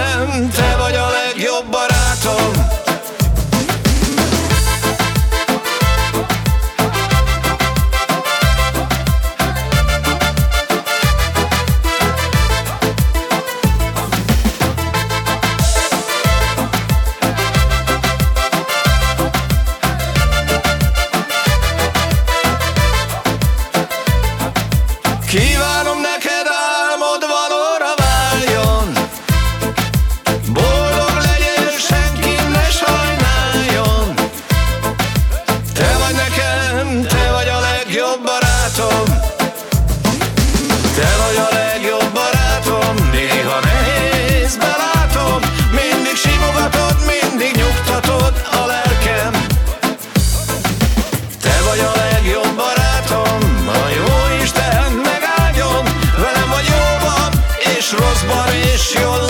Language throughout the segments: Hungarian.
szívem, te vagy a legjobb barátom. Kiva Boris, your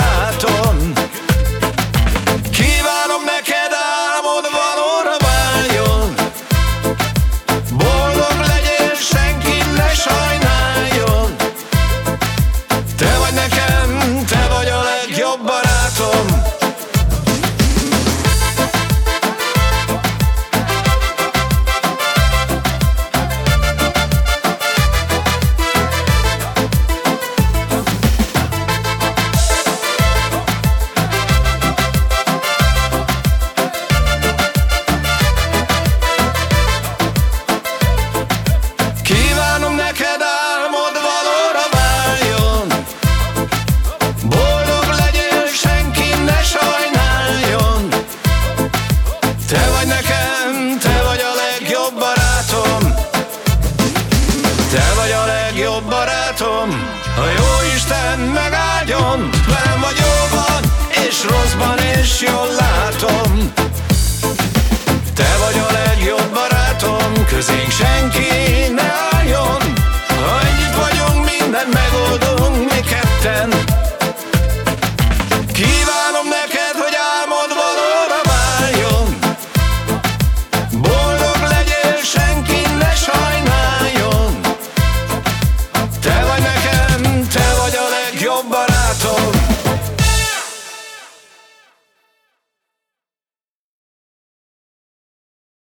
Isten megáldjon Velem vagy jóban és rosszban és jól látom. Te vagy a legjobb barátom Közénk se